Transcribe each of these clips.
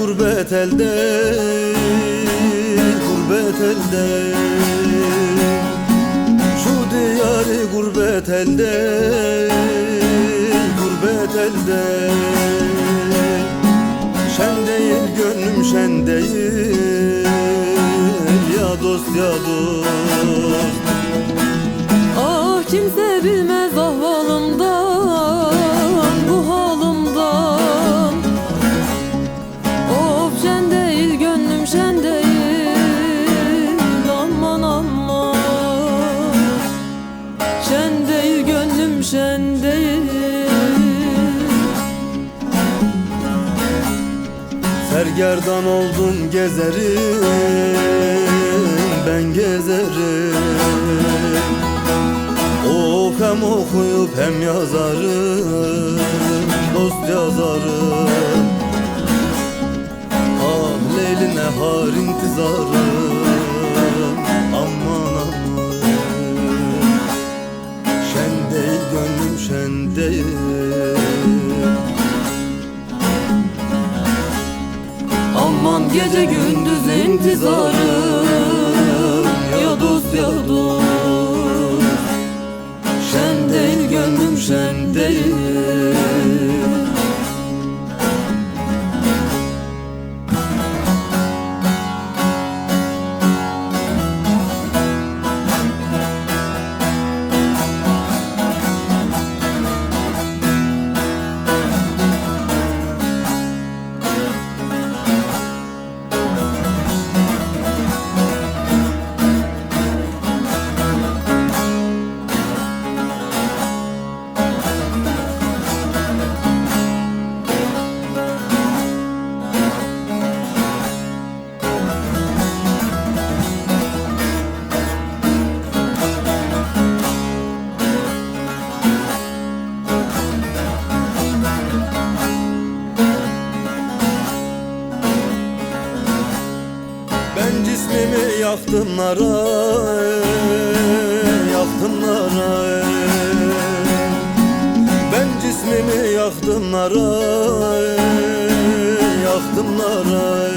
gurbet elde Gurbet elde. Şu diyarı gurbet elde Gurbet elde. Şen değil gönlüm şen değil Ya dost ya dost. Ah kimse değil Sergerdan oldum gezerim Ben gezerim. Of hem okuyup hem yazarım Dost yazarım. Ah leyli nehar intizarım Aman gece gündüz intizarım Ya dost ya dost. Şen değil gönlüm şen değil Nara Yaktım nara. Ben cismimi Yaktım nara.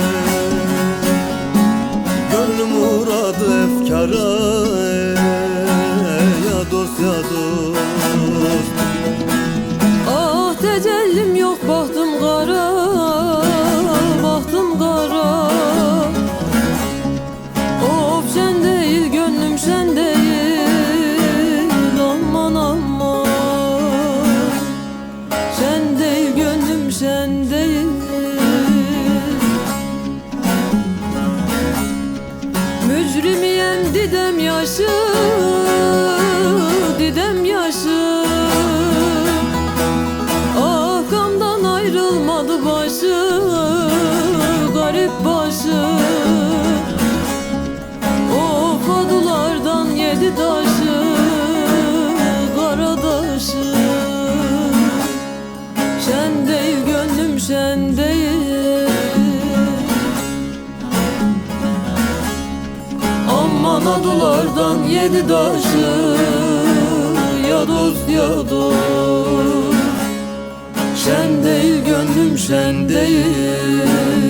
Gönlüm uğradı efkara Ya dost ya dost. Ah tecellim yok bahtım kara yaşı Didem yaşı. Gamdan ayrılmadı başı Garip başı. Of adulardan yedi taşı Kara taşı. Şen değil gönlüm şen değil Aman adulardan yedi taşı Ya dost ya dost Şen değil gönlüm şen değil